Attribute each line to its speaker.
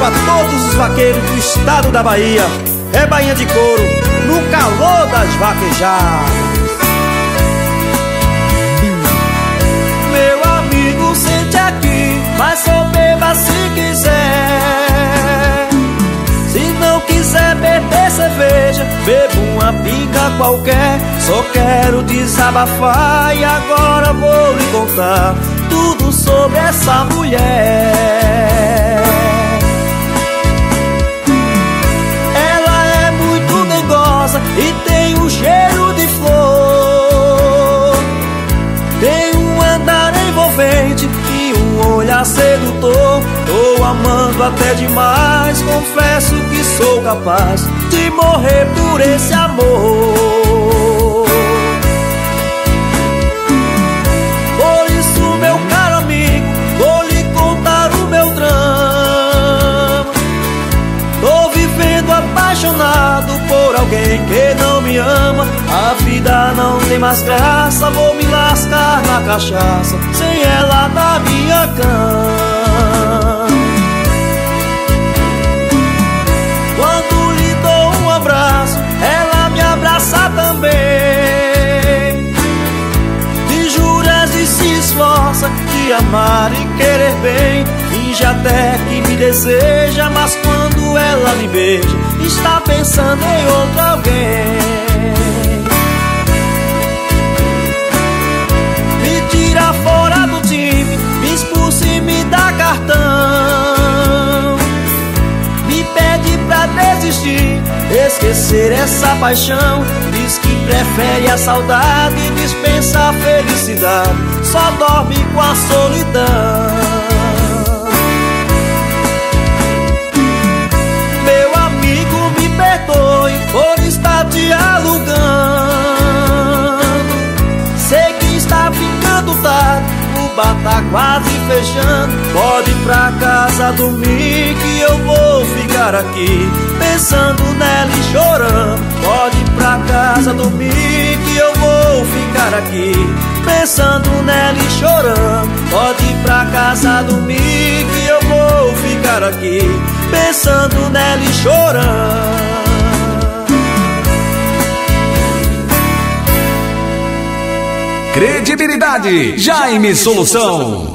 Speaker 1: pra todos os vaqueiros do estado da Bahia. É Bahia de couro, no calor das vaquejadas.
Speaker 2: Meu amigo, sente aqui, mas só beba se quiser. Se não quiser beber cerveja, beba uma pinga qualquer. Só quero desabafar e agora vou lhe contar tudo sobre essa mulher. Até demais, confesso que sou capaz de morrer por esse amor. apaixonado por alguém que não me ama. A vida não tem mais graça, vou me lascar na cachaça, sem ela na minha cama. Amar e querer bem. Finge até que me deseja, mas quando ela me beija está pensando em outro alguém. Esquecer essa paixão. Diz que prefere a saudade dispensa a felicidade. Só dorme com a solidão. por estar te alugando. Sei que está ficando tarde, o bar tá quase fechando. Pode ir pra casa dormir que eu vou ficar aqui pensando nela e chorando. Pode ir pra casa dormir que eu vou ficar aqui pensando nela e chorando. Pode ir pra casa dormir que eu vou ficar aqui pensando nela e chorando.
Speaker 3: Credibilidade, Jaime Solução.